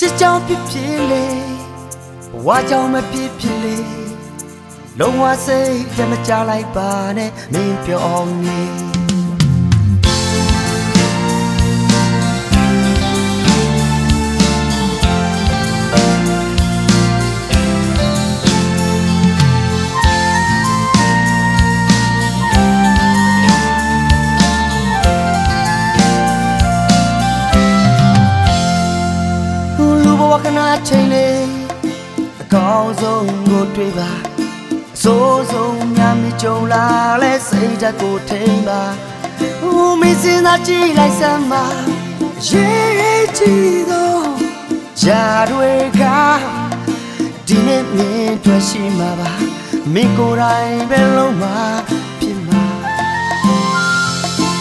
ချစ်ကြောင်ဖြစ်ဖြစ်လေဘဝကြောင်မဖြစ်ဖြစ်လေလုံးဝစိတ်တမကြလိုက်ပါနဲ့မင်းပြောအောင်နေ အကောင်းဆုံးကိုတွေ့ပါအဆိုးဆုံးများမြကြုံလာလဲစိတ်ဓာတ်ကိုထိန်ပါဦးမင်းစင်သာကြည့်လိုက်စမ်းပါရေးကြည့်တော့ဂျာတွေကဒီနေ့မြင်တွေ့ရှိမှာပါမင်းကိုယ်တိုင်ပဲလုံးမှာဖြစ်မှာ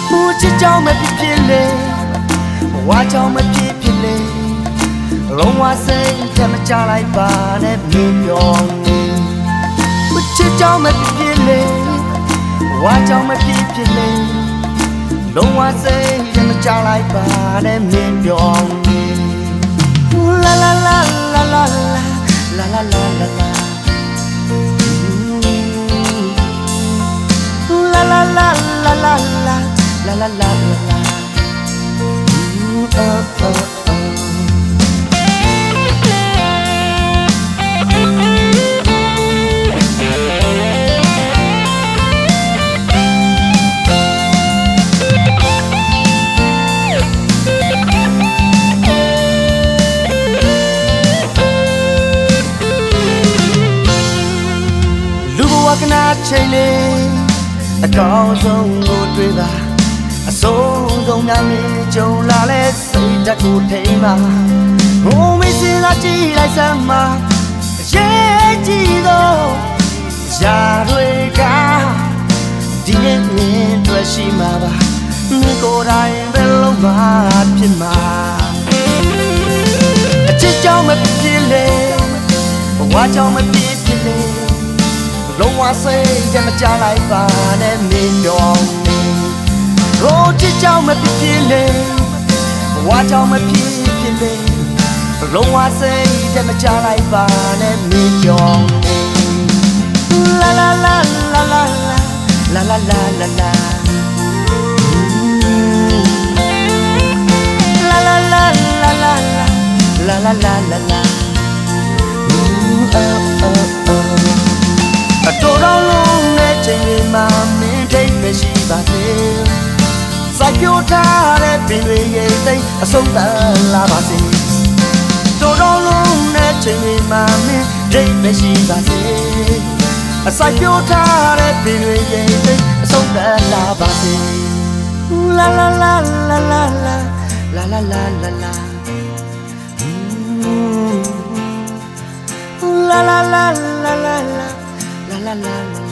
ဟိုချစ်ကြောင်မဖြစ်ဖြစ်လေဘဝကြောင်မဖြစ်ဖြစ် လေလုံးဝစိတ်တမကြလိုက်ပါနဲ့မင်းပြောနေမချစ်ကြောင်မဖြစ်ဖြစ်လေဝါကြောင်မဖြစ်ဖြစ်လေလုံးဝစိတ်တမကြလိုက်ပါနဲ့မင်းပြောနေလာလာလာလာလာလာလာလာလာလာလာလာလာလာလာလာ ချိန်လေးအကောင်းဆုံးကိုတွေ့ပါအဆုံးဆုံးများမြင်ကြုံလာလဲစိတ်ဓာတ်ကိုထိန်ပါဘုံမစင်သာကြည့်လိုက်စမ်းပါအရေးကြီးတော့ရာတွေကဒီနေ့မြင်တွေ့ရှိမှာပါမိကိုယ်တိုင်ပဲလုံးမဖြစ်မှာအချစ်ကြောင့်မဖြစ်လေဘဝကြောင့်မဖြစ်ဖြစ်လေလုံး ဝစိတ်တမကြလိုက်ပါနဲ့မင်းတော်နေရိုးချစ်ကြောင်မဖြစ်ဖြစ်လေဘဝကြောင်မဖြစ်ဖြစ်လေလုံးဝစိတ်တမကြလိုက်ပါနဲ့မင်းတော်နေလာလာလာလာလာလာလာလာလာလာလာလာလာလာလာလာ အတော်တော်လုံးနဲ့ချိန်တွေမှာမင်းထိတ်ပဲရှိပါသေးစိုက်ပြိုထားတဲ့ပင်တွေရဲ့သိအဆုံးသတ်လာပါစေတော်တော်လုံးနဲ့ချိန်တွေမှာမင်းထိတ်ပဲရှိပါသေးအစိုက်ပြိုထားတဲ့ပင်တွေရဲ့သိအဆုံးသတ်လာပါစေလာလာလာလာလာလာလာလာလာလာလာ La la la la la la la la la la